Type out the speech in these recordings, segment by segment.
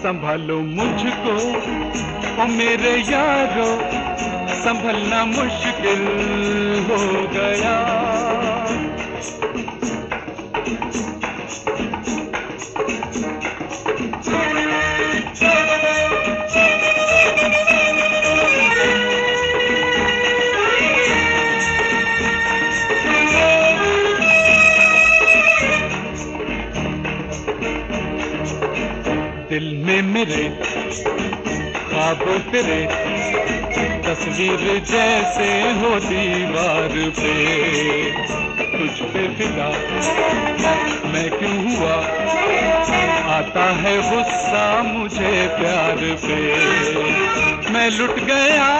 संभालो मुझको। ओ मेरे यारो संभलना मुश्किल हो गया। में मेरे ख्वाब तेरे तस्वीर जैसे हो दीवार पे। तुझ पे फिदा मैं क्यों हुआ? आता है गुस्सा मुझे प्यार पे। मैं लुट गया,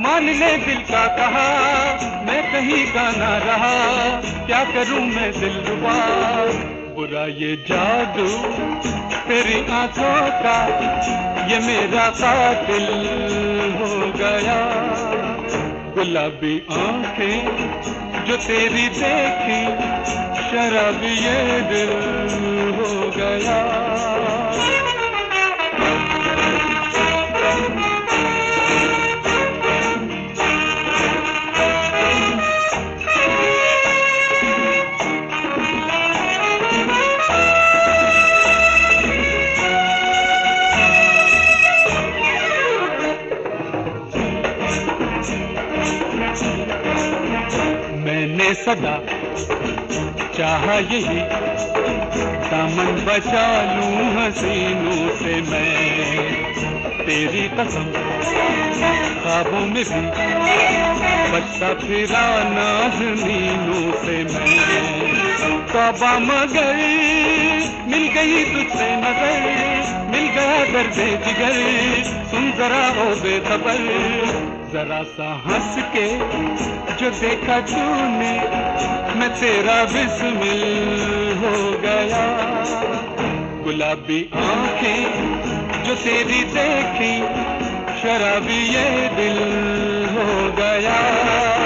मान ले दिल का कहा, मैं कहीं का ना रहा। क्या करूँ मैं दिल रुबा बुरा ये जादू, तेरी आँखों का ये मेरा कातिल हो गया। गुलाबी आँखें जो तेरी देखी, शराब ये दिल हो गया। मैंने सदा। चाहा यही, दामन बचा लूँ हसीनों से मैं। तेरी कसम, ख्वाबों में भी बचता फिरा नाजनीनों से मैं। तौबा मगर, मिल गई तुझसे नज़र, मिल गया दर्द जिगर। सुन जरा हो बेखबर, जरा सा हंस के जो देखा तूने, मैं तेरा बिस्मिल हो गया। गुलाबी आँखें जो तेरी देखी, शराबी ये दिल हो गया।